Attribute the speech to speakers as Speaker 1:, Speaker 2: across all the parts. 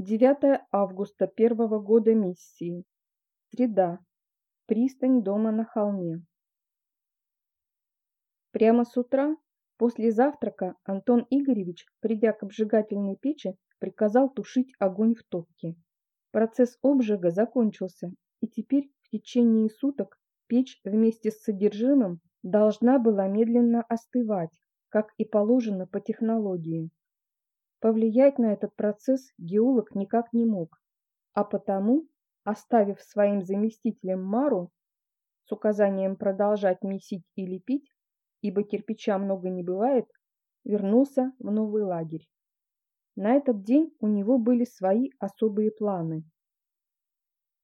Speaker 1: 9 августа первого года миссии. Среда. Пристань дома на холме. Прямо с утра, после завтрака, Антон Игоревич, придя к обжигательной печи, приказал тушить огонь в топке. Процесс обжига закончился, и теперь в течение суток печь вместе с содержимым должна была медленно остывать, как и положено по технологии. Повлиять на этот процесс геолог никак не мог, а потому, оставив своим заместителем Мару с указанием продолжать месить и лепить, ибо кирпича много не бывает, вернулся в новый лагерь. На этот день у него были свои особые планы.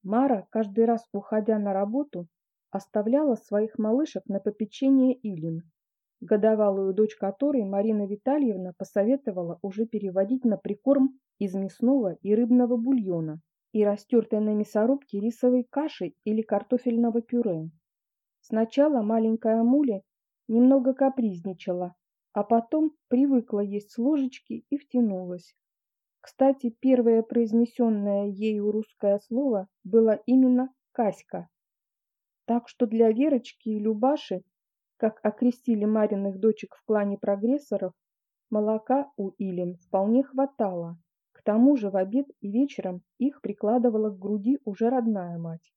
Speaker 1: Мара, каждый раз уходя на работу, оставляла своих малышек на попечение Илин годовалую дочь которой Марина Витальевна посоветовала уже переводить на прикорм из мясного и рыбного бульона и растертой на мясорубке рисовой каши или картофельного пюре. Сначала маленькая Муля немного капризничала, а потом привыкла есть с ложечки и втянулась. Кстати, первое произнесенное ею русское слово было именно «Каська». Так что для Верочки и Любаши как окрестили Мариных дочек в клане прогрессоров, молока у Илин вполне хватало. К тому же в обед и вечером их прикладывала к груди уже родная мать.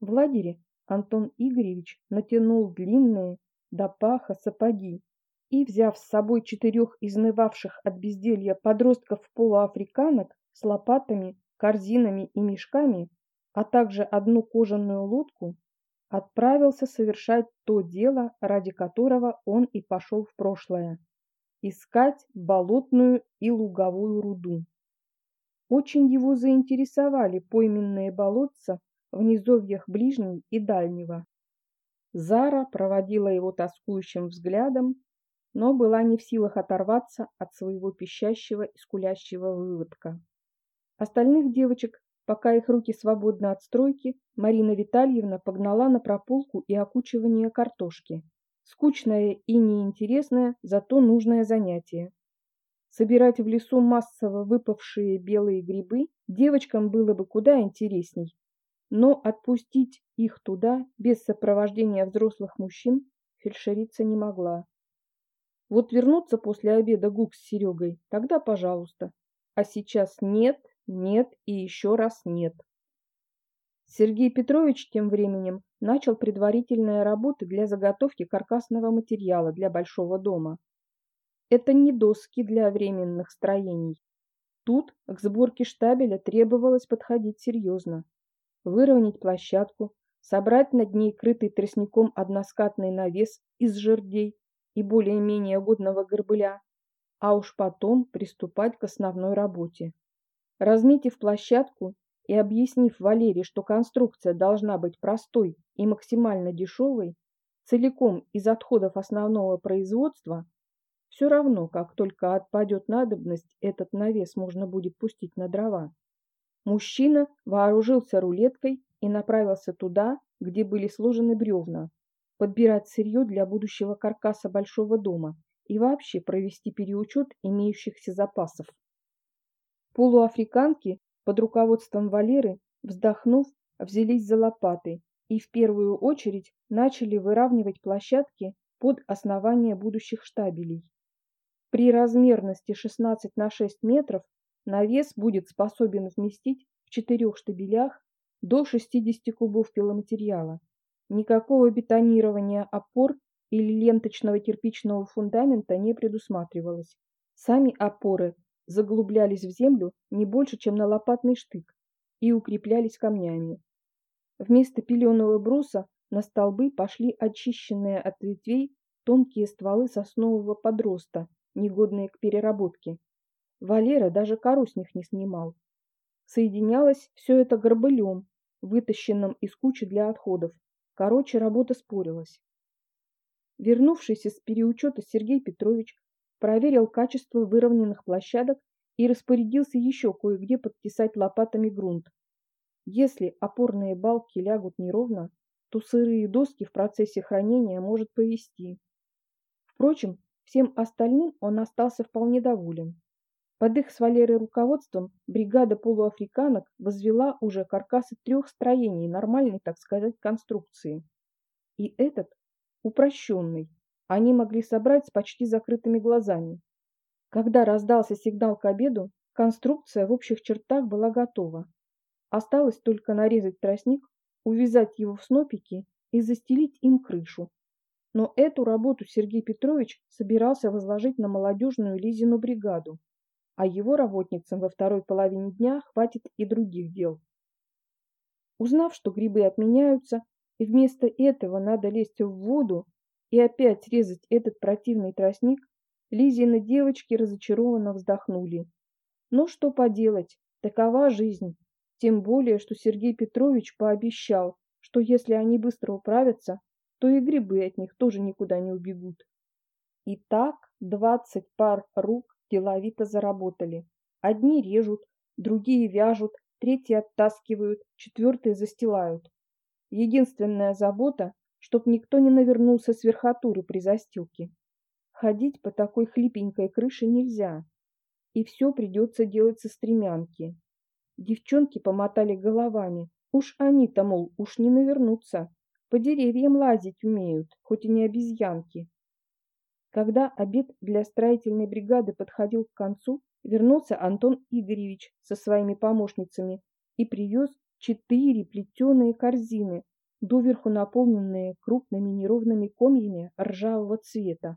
Speaker 1: В лагере Антон Игоревич натянул длинные до паха сапоги и, взяв с собой четырех изнывавших от безделья подростков-полуафриканок с лопатами, корзинами и мешками, а также одну кожаную лодку, отправился совершать то дело, ради которого он и пошел в прошлое – искать болотную и луговую руду. Очень его заинтересовали пойменные болотца в низовьях ближней и дальнего. Зара проводила его тоскующим взглядом, но была не в силах оторваться от своего пищащего и скулящего выводка. Остальных девочек Пока их руки свободны от стройки, Марина Витальевна погнала на прополку и окучивание картошки. Скучное и неинтересное, зато нужное занятие. Собирать в лесу массово выпавшие белые грибы девочкам было бы куда интересней. Но отпустить их туда без сопровождения взрослых мужчин фельдшерица не могла. Вот вернуться после обеда Гук с Серегой, тогда пожалуйста. А сейчас нет, нет и еще раз нет. Сергей Петрович тем временем начал предварительные работы для заготовки каркасного материала для большого дома. Это не доски для временных строений. Тут к сборке штабеля требовалось подходить серьезно. Выровнять площадку, собрать над ней крытый тростником односкатный навес из жердей и более-менее годного горбыля, а уж потом приступать к основной работе. Разметив площадку и объяснив Валере, что конструкция должна быть простой и максимально дешевой, целиком из отходов основного производства, все равно, как только отпадет надобность, этот навес можно будет пустить на дрова. Мужчина вооружился рулеткой и направился туда, где были сложены бревна, подбирать сырье для будущего каркаса большого дома и вообще провести переучет имеющихся запасов. Полуафриканки под руководством Валеры, вздохнув, взялись за лопаты и в первую очередь начали выравнивать площадки под основание будущих штабелей. При размерности 16 на 6 метров навес будет способен вместить в четырех штабелях до 60 кубов пиломатериала. Никакого бетонирования опор или ленточного кирпичного фундамента не предусматривалось. Сами опоры заглублялись в землю не больше, чем на лопатный штык, и укреплялись камнями. Вместо пеленого бруса на столбы пошли очищенные от ветвей тонкие стволы соснового подроста, негодные к переработке. Валера даже кору с них не снимал. Соединялось все это горбылем, вытащенным из кучи для отходов. Короче, работа спорилась. Вернувшийся с переучета Сергей Петрович проверил качество выровненных площадок и распорядился еще кое-где подтесать лопатами грунт. Если опорные балки лягут неровно, то сырые доски в процессе хранения может повести. Впрочем, всем остальным он остался вполне доволен. Под их с Валерой руководством бригада полуафриканок возвела уже каркасы трех строений нормальной, так сказать, конструкции. И этот, упрощенный, они могли собрать с почти закрытыми глазами. Когда раздался сигнал к обеду, конструкция в общих чертах была готова. Осталось только нарезать тростник, увязать его в снопики и застелить им крышу. Но эту работу Сергей Петрович собирался возложить на молодежную Лизину бригаду а его работницам во второй половине дня хватит и других дел. Узнав, что грибы отменяются, и вместо этого надо лезть в воду и опять резать этот противный тростник, Лизины девочки разочарованно вздохнули. Ну что поделать, такова жизнь. Тем более, что Сергей Петрович пообещал, что если они быстро управятся, то и грибы от них тоже никуда не убегут. И так двадцать пар рук деловито заработали. Одни режут, другие вяжут, третьи оттаскивают, четвертые застилают. Единственная забота, чтоб никто не навернулся с верхотуры при застилке. Ходить по такой хлипенькой крыше нельзя, и все придется делать со стремянки. Девчонки помотали головами. Уж они-то, мол, уж не навернутся. По деревьям лазить умеют, хоть и не обезьянки. Когда обед для строительной бригады подходил к концу, вернулся Антон Игоревич со своими помощницами и привез четыре плетеные корзины, доверху наполненные крупными неровными комьями ржавого цвета.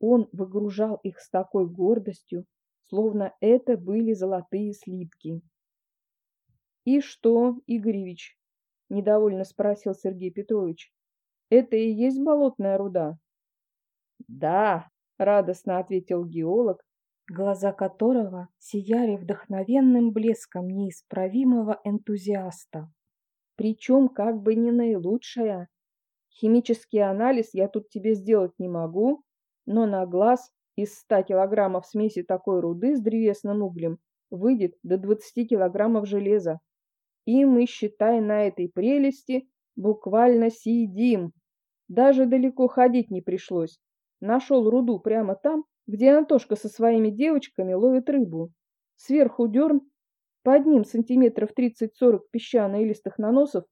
Speaker 1: Он выгружал их с такой гордостью, словно это были золотые слитки. «И что, Игоревич?» – недовольно спросил Сергей Петрович. «Это и есть болотная руда?» «Да», — радостно ответил геолог, глаза которого сияли вдохновенным блеском неисправимого энтузиаста. Причем как бы не наилучшая. Химический анализ я тут тебе сделать не могу, но на глаз из 100 килограммов смеси такой руды с древесным углем выйдет до 20 килограммов железа. И мы, считай, на этой прелести буквально сидим. Даже далеко ходить не пришлось. Нашел руду прямо там, где Антошка со своими девочками ловит рыбу. Сверху дерн, под ним сантиметров 30-40 песчано-илистых наносов,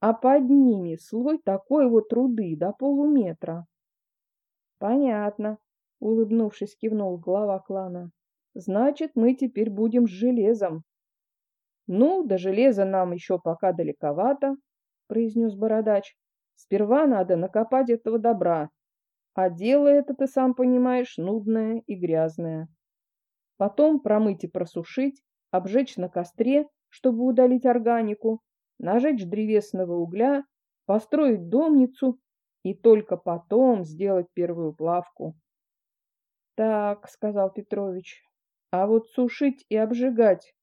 Speaker 1: а под ними слой такой вот руды до полуметра. Понятно, улыбнувшись, кивнул глава клана. Значит, мы теперь будем с железом. Ну, до железа нам еще пока далековато, произнес бородач. Сперва надо накопать этого добра, а дело это, ты сам понимаешь, нудное и грязное. Потом промыть и просушить, обжечь на костре, чтобы удалить органику, нажечь древесного угля, построить домницу и только потом сделать первую плавку. «Так», — сказал Петрович, — «а вот сушить и обжигать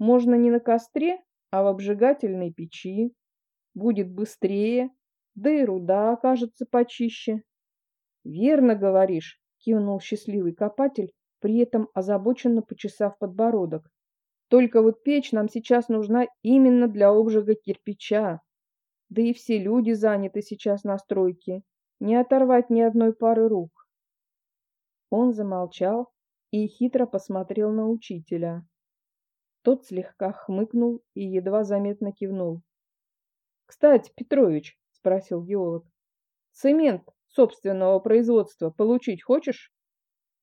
Speaker 1: можно не на костре, а в обжигательной печи. Будет быстрее, да и руда окажется почище». «Верно говоришь», — кивнул счастливый копатель, при этом озабоченно почесав подбородок. «Только вот печь нам сейчас нужна именно для обжига кирпича. Да и все люди заняты сейчас на стройке. Не оторвать ни одной пары рук». Он замолчал и хитро посмотрел на учителя. Тот слегка хмыкнул и едва заметно кивнул. «Кстати, Петрович», — спросил геолог, — «цемент собственного производства получить хочешь?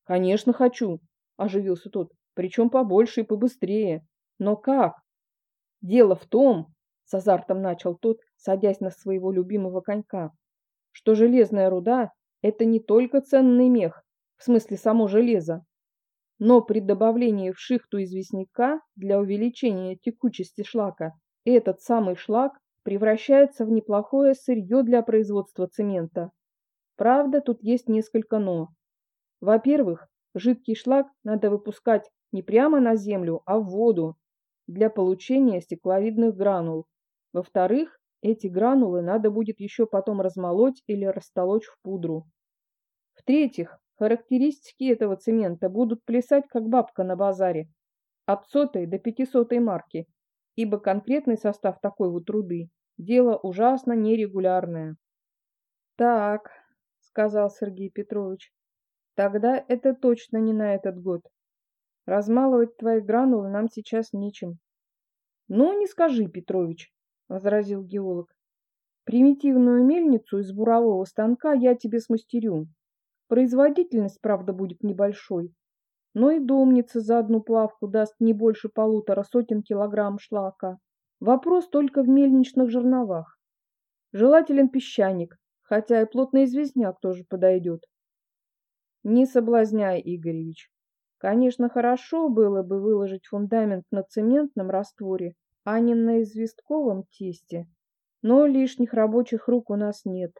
Speaker 1: Конечно, хочу, оживился тот, причем побольше и побыстрее. Но как? Дело в том, с азартом начал тот, садясь на своего любимого конька, что железная руда – это не только ценный мех, в смысле само железо, но при добавлении в шихту известняка для увеличения текучести шлака этот самый шлак превращается в неплохое сырье для производства цемента. Правда, тут есть несколько «но». Во-первых, жидкий шлак надо выпускать не прямо на землю, а в воду для получения стекловидных гранул. Во-вторых, эти гранулы надо будет еще потом размолоть или растолочь в пудру. В-третьих, характеристики этого цемента будут плясать как бабка на базаре, от сотой до пятисотой марки, ибо конкретный состав такой вот труды – дело ужасно нерегулярное. Так, сказал Сергей Петрович. Тогда это точно не на этот год. Размалывать твои гранулы нам сейчас нечем. Ну, не скажи, Петрович, возразил геолог. Примитивную мельницу из бурового станка я тебе смастерю. Производительность, правда, будет небольшой, но и домница за одну плавку даст не больше полутора сотен килограмм шлака. Вопрос только в мельничных жерновах. Желателен песчаник, хотя и плотный известняк тоже подойдет. Не соблазняй, Игоревич. Конечно, хорошо было бы выложить фундамент на цементном растворе, а не на известковом тесте, но лишних рабочих рук у нас нет.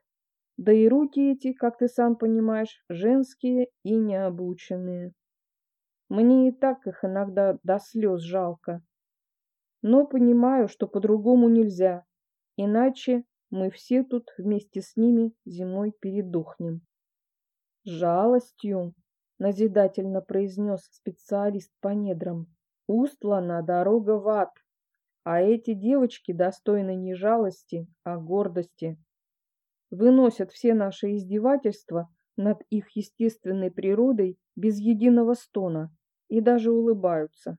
Speaker 1: Да и руки эти, как ты сам понимаешь, женские и необученные. Мне и так их иногда до слез жалко. Но понимаю, что по-другому нельзя, иначе мы все тут вместе с ними зимой передохнем. Жалостью, назидательно произнес специалист по недрам, устлана дорога в ад, а эти девочки достойны не жалости, а гордости. Выносят все наши издевательства над их естественной природой без единого стона и даже улыбаются.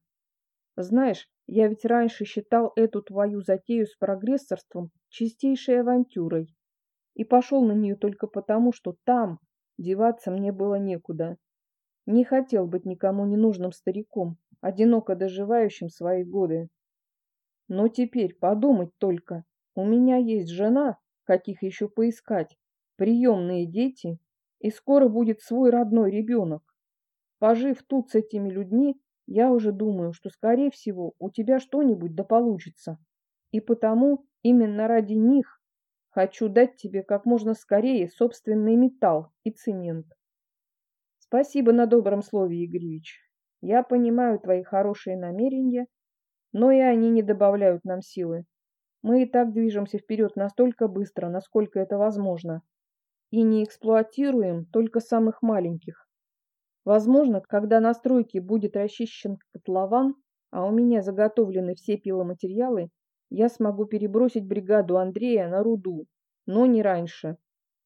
Speaker 1: Знаешь, я ведь раньше считал эту твою затею с прогрессорством чистейшей авантюрой и пошел на нее только потому, что там деваться мне было некуда. Не хотел быть никому ненужным стариком, одиноко доживающим свои годы. Но теперь подумать только, у меня есть жена, каких еще поискать, приемные дети, и скоро будет свой родной ребенок. Пожив тут с этими людьми, я уже думаю, что, скорее всего, у тебя что-нибудь да получится. И потому именно ради них хочу дать тебе как можно скорее собственный металл и цемент. Спасибо на добром слове, Игоревич. Я понимаю твои хорошие намерения, но и они не добавляют нам силы. Мы и так движемся вперед настолько быстро, насколько это возможно, и не эксплуатируем только самых маленьких. Возможно, когда на стройке будет расчищен котлован, а у меня заготовлены все пиломатериалы, я смогу перебросить бригаду Андрея на руду, но не раньше.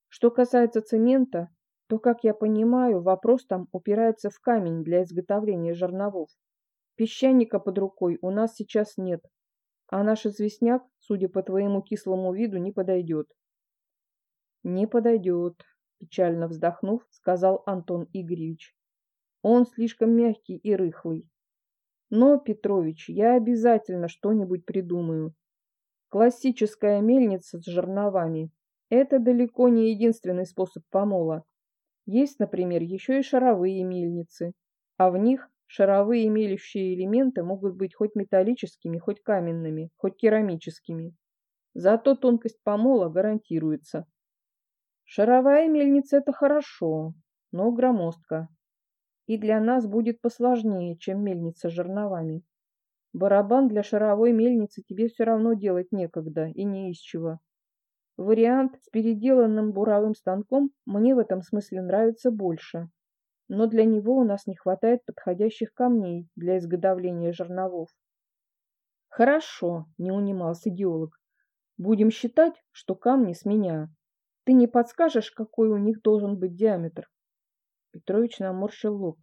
Speaker 1: Что касается цемента, то, как я понимаю, вопрос там упирается в камень для изготовления жерновов. Песчаника под рукой у нас сейчас нет, а наш известняк, судя по твоему кислому виду, не подойдет. Не подойдет, печально вздохнув, сказал Антон Игоревич. Он слишком мягкий и рыхлый. Но, Петрович, я обязательно что-нибудь придумаю. Классическая мельница с жерновами – это далеко не единственный способ помола. Есть, например, еще и шаровые мельницы, а в них шаровые мелящие элементы могут быть хоть металлическими, хоть каменными, хоть керамическими. Зато тонкость помола гарантируется. Шаровая мельница – это хорошо, но громоздко. И для нас будет посложнее, чем мельница с жерновами. Барабан для шаровой мельницы тебе все равно делать некогда и не из чего. Вариант с переделанным буровым станком мне в этом смысле нравится больше. Но для него у нас не хватает подходящих камней для изготовления жерновов. Хорошо, не унимался геолог. Будем считать, что камни с меня. Ты не подскажешь, какой у них должен быть диаметр? Петрович наморщил лоб.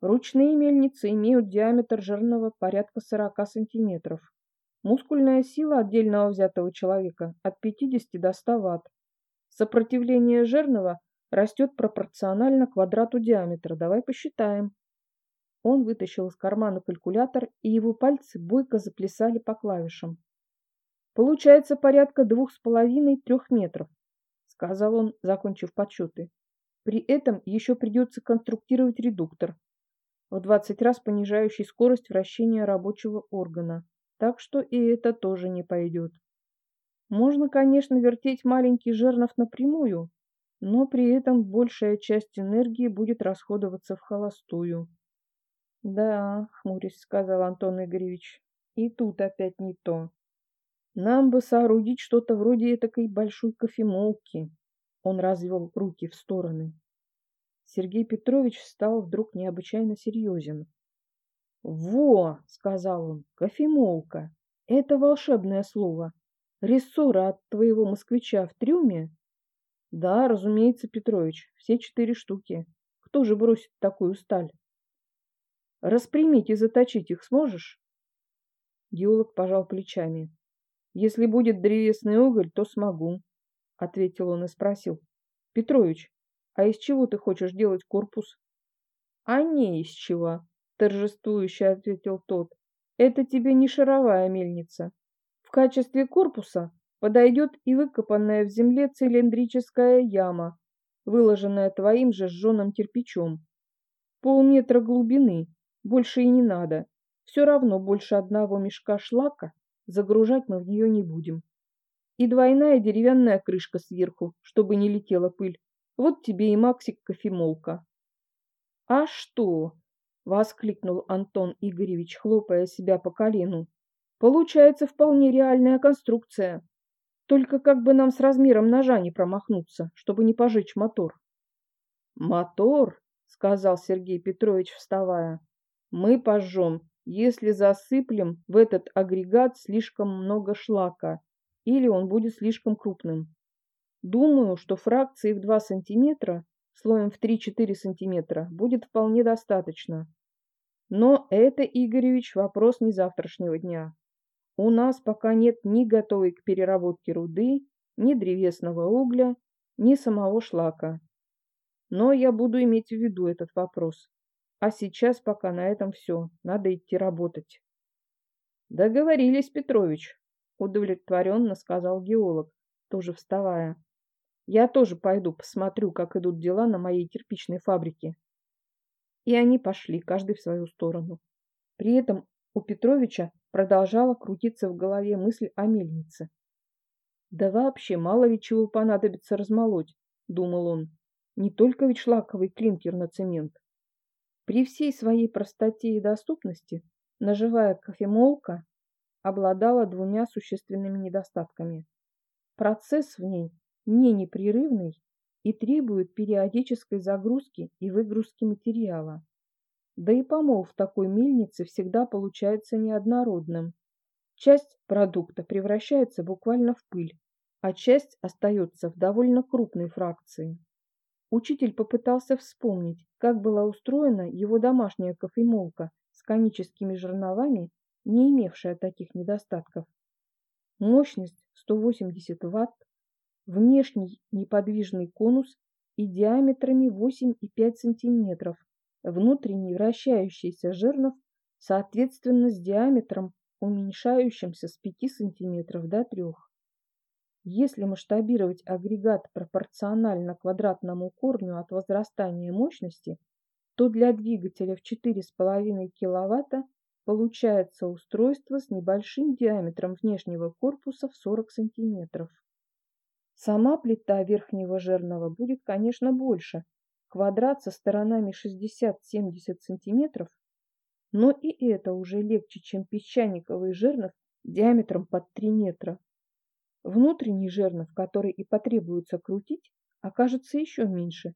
Speaker 1: Ручные мельницы имеют диаметр жернова порядка 40 сантиметров. Мускульная сила отдельного взятого человека от 50 до 100 Вт. Сопротивление жирного растет пропорционально квадрату диаметра. Давай посчитаем. Он вытащил из кармана калькулятор, и его пальцы бойко заплясали по клавишам. Получается порядка двух с половиной-трех метров, сказал он, закончив подсчеты. При этом еще придется конструктировать редуктор, в 20 раз понижающий скорость вращения рабочего органа так что и это тоже не пойдет. Можно, конечно, вертеть маленький жернов напрямую, но при этом большая часть энергии будет расходоваться в холостую. Да, хмурясь сказал Антон Игоревич, и тут опять не то. Нам бы соорудить что-то вроде этакой большой кофемолки. Он развел руки в стороны. Сергей Петрович стал вдруг необычайно серьезен. «Во!» — сказал он, — «кофемолка. Это волшебное слово. Рессора от твоего москвича в трюме?» «Да, разумеется, Петрович, все четыре штуки. Кто же бросит такую сталь?» Распрямить и заточить их сможешь? Геолог пожал плечами. Если будет древесный уголь, то смогу, ответил он и спросил. Петрович, а из чего ты хочешь делать корпус? А не из чего, торжествующе ответил тот. Это тебе не шаровая мельница. В качестве корпуса подойдет и выкопанная в земле цилиндрическая яма, выложенная твоим же сжженным кирпичом. Полметра глубины, больше и не надо. Все равно больше одного мешка шлака загружать мы в нее не будем. И двойная деревянная крышка сверху, чтобы не летела пыль. Вот тебе и Максик-кофемолка. — А что? — воскликнул Антон Игоревич, хлопая себя по колену. — Получается вполне реальная конструкция. Только как бы нам с размером ножа не промахнуться, чтобы не пожечь мотор. — Мотор, — сказал Сергей Петрович, вставая, — мы пожжем, если засыплем в этот агрегат слишком много шлака, или он будет слишком крупным. Думаю, что фракции в 2 см слоем в 3-4 см будет вполне достаточно. Но это, Игоревич, вопрос не завтрашнего дня. У нас пока нет ни готовой к переработке руды, ни древесного угля, ни самого шлака. Но я буду иметь в виду этот вопрос. А сейчас пока на этом все. Надо идти работать. Договорились, Петрович, удовлетворенно сказал геолог, тоже вставая. Я тоже пойду посмотрю, как идут дела на моей кирпичной фабрике. И они пошли, каждый в свою сторону. При этом у Петровича продолжала крутиться в голове мысль о мельнице. «Да вообще, мало ведь чего понадобится размолоть», — думал он. «Не только ведь шлаковый клинкер на цемент». При всей своей простоте и доступности ножевая кофемолка обладала двумя существенными недостатками. Процесс в ней не непрерывный и требует периодической загрузки и выгрузки материала. Да и помол в такой мельнице всегда получается неоднородным. Часть продукта превращается буквально в пыль, а часть остается в довольно крупной фракции. Учитель попытался вспомнить, как была устроена его домашняя кофемолка с коническими жерновами, не имевшая таких недостатков. Мощность 180 Вт, внешний неподвижный конус и диаметрами 8,5 см, внутренний вращающийся жернов, соответственно, с диаметром, уменьшающимся с 5 см до 3 Если масштабировать агрегат пропорционально квадратному корню от возрастания мощности, то для двигателя в 4,5 кВт получается устройство с небольшим диаметром внешнего корпуса в 40 см. Сама плита верхнего жернова будет, конечно, больше, квадрат со сторонами 60-70 см, но и это уже легче, чем песчаниковый жернов диаметром под 3 метра. Внутренний жернов, который и потребуется крутить, окажется еще меньше,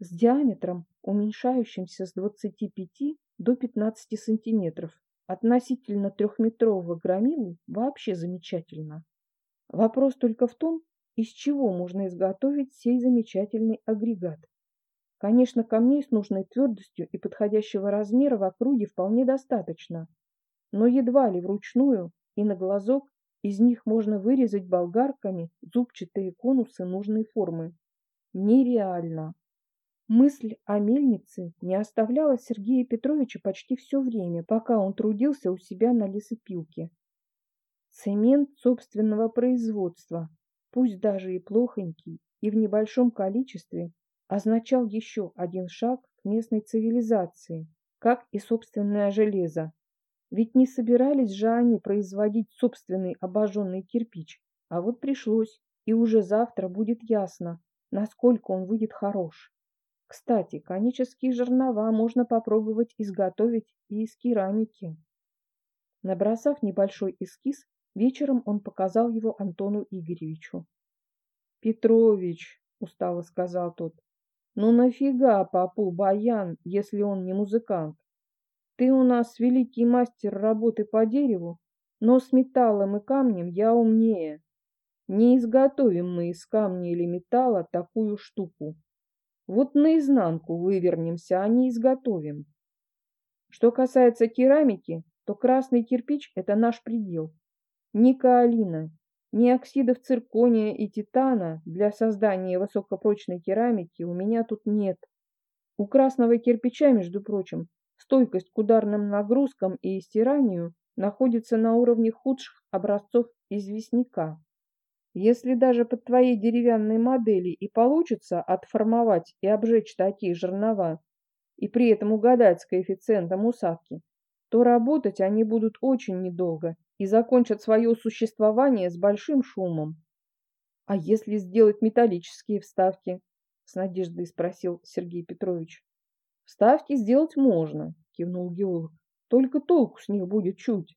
Speaker 1: с диаметром, уменьшающимся с 25 до 15 сантиметров. Относительно трехметрового громилы вообще замечательно. Вопрос только в том, из чего можно изготовить сей замечательный агрегат. Конечно, камней с нужной твердостью и подходящего размера в округе вполне достаточно, но едва ли вручную и на глазок из них можно вырезать болгарками зубчатые конусы нужной формы. Нереально. Мысль о мельнице не оставляла Сергея Петровича почти все время, пока он трудился у себя на лесопилке. Цемент собственного производства, пусть даже и плохонький, и в небольшом количестве, означал еще один шаг к местной цивилизации, как и собственное железо. Ведь не собирались же они производить собственный обожженный кирпич, а вот пришлось, и уже завтра будет ясно, насколько он выйдет хорош. Кстати, конические жернова можно попробовать изготовить и из керамики. Набросав небольшой эскиз, вечером он показал его Антону Игоревичу. «Петрович», — устало сказал тот, ну нафига попу баян, если он не музыкант? Ты у нас великий мастер работы по дереву, но с металлом и камнем я умнее. Не изготовим мы из камня или металла такую штуку. Вот наизнанку вывернемся, а не изготовим. Что касается керамики, то красный кирпич – это наш предел. Ни каолина, ни оксидов циркония и титана для создания высокопрочной керамики у меня тут нет. У красного кирпича, между прочим, стойкость к ударным нагрузкам и стиранию находится на уровне худших образцов известняка. Если даже под твоей деревянной модели и получится отформовать и обжечь такие жернова, и при этом угадать с коэффициентом усадки, то работать они будут очень недолго и закончат свое существование с большим шумом. А если сделать металлические вставки? С надеждой спросил Сергей Петрович. Вставки сделать можно, кивнул геолог. Только толку с них будет чуть.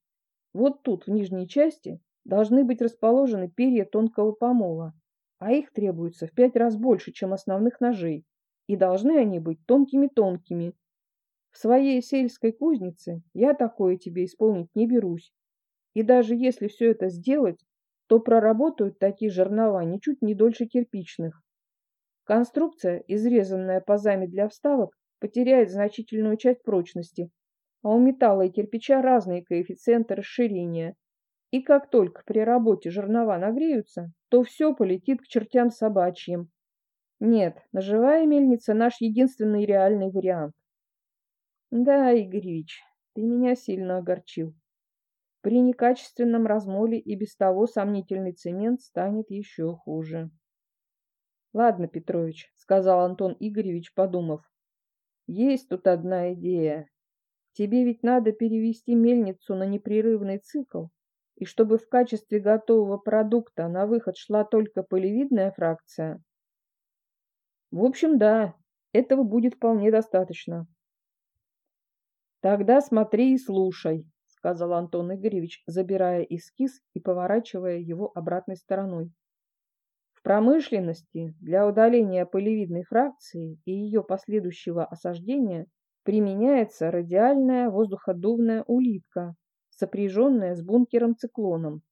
Speaker 1: Вот тут, в нижней части, должны быть расположены перья тонкого помола, а их требуется в пять раз больше, чем основных ножей, и должны они быть тонкими-тонкими. В своей сельской кузнице я такое тебе исполнить не берусь. И даже если все это сделать, то проработают такие жернова ничуть не дольше кирпичных. Конструкция, изрезанная пазами для вставок, потеряет значительную часть прочности, а у металла и кирпича разные коэффициенты расширения. И как только при работе жернова нагреются, то все полетит к чертям собачьим. Нет, ножевая мельница – наш единственный реальный вариант. Да, Игоревич, ты меня сильно огорчил. При некачественном размоле и без того сомнительный цемент станет еще хуже. Ладно, Петрович, сказал Антон Игоревич, подумав. Есть тут одна идея. Тебе ведь надо перевести мельницу на непрерывный цикл, и чтобы в качестве готового продукта на выход шла только полевидная фракция. В общем, да, этого будет вполне достаточно. Тогда смотри и слушай, сказал Антон Игоревич, забирая эскиз и поворачивая его обратной стороной. В промышленности для удаления пылевидной фракции и ее последующего осаждения применяется радиальная воздуходувная улитка, сопряженная с бункером-циклоном.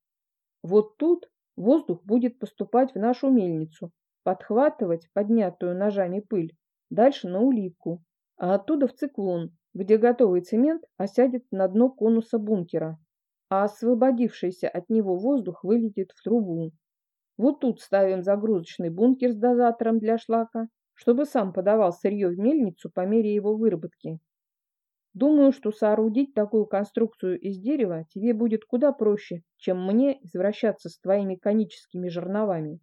Speaker 1: Вот тут воздух будет поступать в нашу мельницу, подхватывать поднятую ножами пыль, дальше на улитку, а оттуда в циклон, где готовый цемент осядет на дно конуса бункера, а освободившийся от него воздух вылетит в трубу. Вот тут ставим загрузочный бункер с дозатором для шлака, чтобы сам подавал сырье в мельницу по мере его выработки. Думаю, что соорудить такую конструкцию из дерева тебе будет куда проще, чем мне извращаться с твоими коническими жерновами.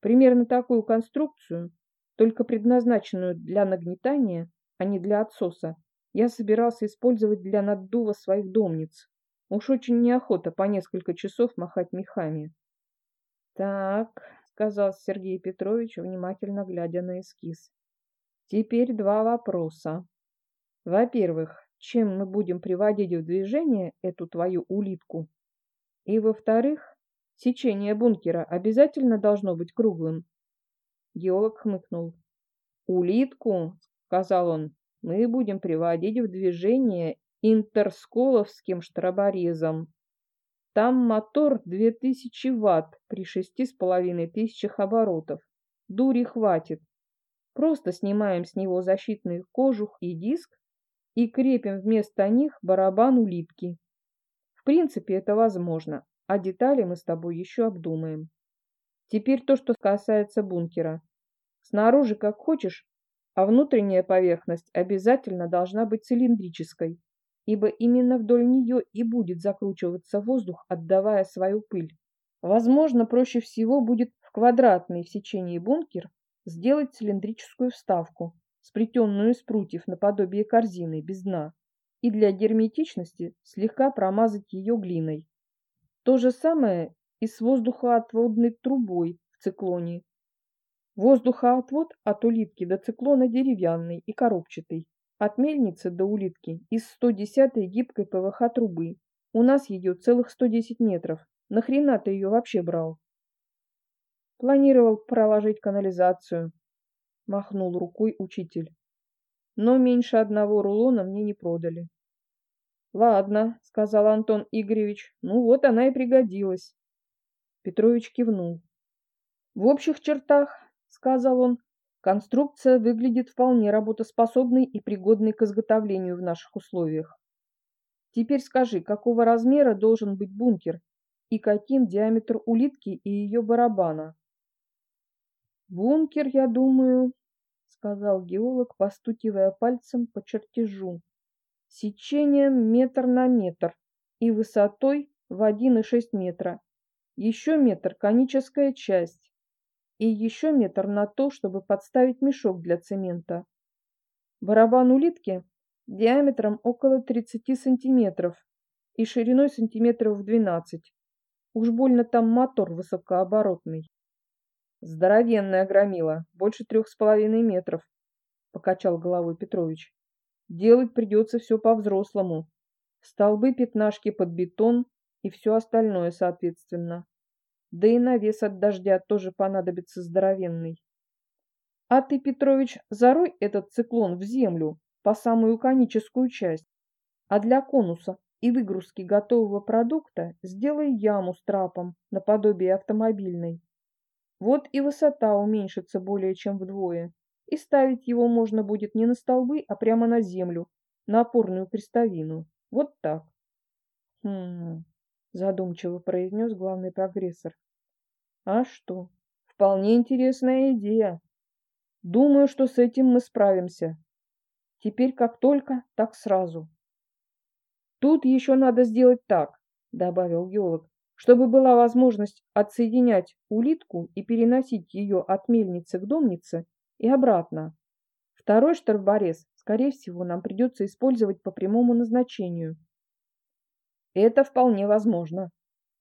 Speaker 1: Примерно такую конструкцию, только предназначенную для нагнетания, а не для отсоса, я собирался использовать для наддува своих домниц. Уж очень неохота по несколько часов махать мехами. «Так», — сказал Сергей Петрович, внимательно глядя на эскиз. «Теперь два вопроса. Во-первых, чем мы будем приводить в движение эту твою улитку? И во-вторых, сечение бункера обязательно должно быть круглым?» Геолог хмыкнул. «Улитку», — сказал он, — «мы будем приводить в движение интерсколовским штроборезом. Там мотор 2000 ватт при шести с половиной тысячах оборотов. Дури хватит. Просто снимаем с него защитный кожух и диск и крепим вместо них барабан улитки. В принципе, это возможно, а детали мы с тобой еще обдумаем. Теперь то, что касается бункера. Снаружи как хочешь, а внутренняя поверхность обязательно должна быть цилиндрической ибо именно вдоль нее и будет закручиваться воздух, отдавая свою пыль. Возможно, проще всего будет в квадратный в сечении бункер сделать цилиндрическую вставку, сплетенную из прутьев наподобие корзины, без дна, и для герметичности слегка промазать ее глиной. То же самое и с воздухоотводной трубой в циклоне. Воздухоотвод от улитки до циклона деревянный и коробчатый, от мельницы до улитки из 110-й гибкой ПВХ трубы. У нас ее целых 110 метров. Нахрена ты ее вообще брал? Планировал проложить канализацию. Махнул рукой учитель. Но меньше одного рулона мне не продали. Ладно, сказал Антон Игоревич. Ну вот она и пригодилась. Петрович кивнул. В общих чертах, сказал он, Конструкция выглядит вполне работоспособной и пригодной к изготовлению в наших условиях. Теперь скажи, какого размера должен быть бункер и каким диаметр улитки и ее барабана? Бункер, я думаю, сказал геолог, постукивая пальцем по чертежу. Сечением метр на метр и высотой в 1,6 метра. Еще метр коническая часть и еще метр на то, чтобы подставить мешок для цемента. Барабан улитки диаметром около 30 сантиметров и шириной сантиметров в 12. Уж больно там мотор высокооборотный. Здоровенная громила, больше трех с половиной метров, покачал головой Петрович. Делать придется все по-взрослому. Столбы пятнашки под бетон и все остальное соответственно. Да и навес от дождя тоже понадобится здоровенный. А ты, Петрович, зарой этот циклон в землю по самую коническую часть, а для конуса и выгрузки готового продукта сделай яму с трапом наподобие автомобильной. Вот и высота уменьшится более чем вдвое, и ставить его можно будет не на столбы, а прямо на землю, на опорную крестовину. Вот так. Хм, задумчиво произнес главный прогрессор. А что? Вполне интересная идея. Думаю, что с этим мы справимся. Теперь как только, так сразу. Тут еще надо сделать так, добавил геолог, чтобы была возможность отсоединять улитку и переносить ее от мельницы к домнице и обратно. Второй штрафборез, скорее всего, нам придется использовать по прямому назначению. Это вполне возможно.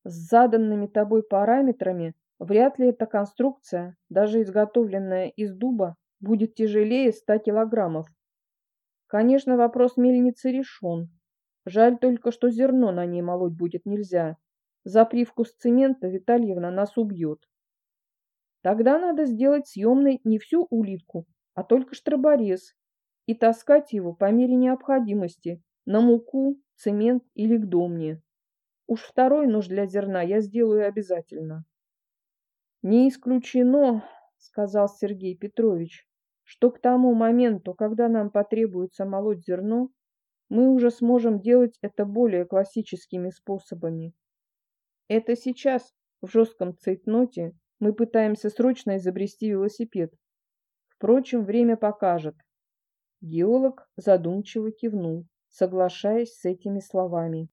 Speaker 1: С заданными тобой параметрами Вряд ли эта конструкция, даже изготовленная из дуба, будет тяжелее 100 килограммов. Конечно, вопрос мельницы решен. Жаль только, что зерно на ней молоть будет нельзя. За привкус цемента Витальевна нас убьет. Тогда надо сделать съемной не всю улитку, а только штроборез и таскать его по мере необходимости на муку, цемент или к домне. Уж второй нож для зерна я сделаю обязательно. Не исключено, сказал Сергей Петрович, что к тому моменту, когда нам потребуется молоть зерно, мы уже сможем делать это более классическими способами. Это сейчас, в жестком цейтноте, мы пытаемся срочно изобрести велосипед. Впрочем, время покажет. Геолог задумчиво кивнул, соглашаясь с этими словами.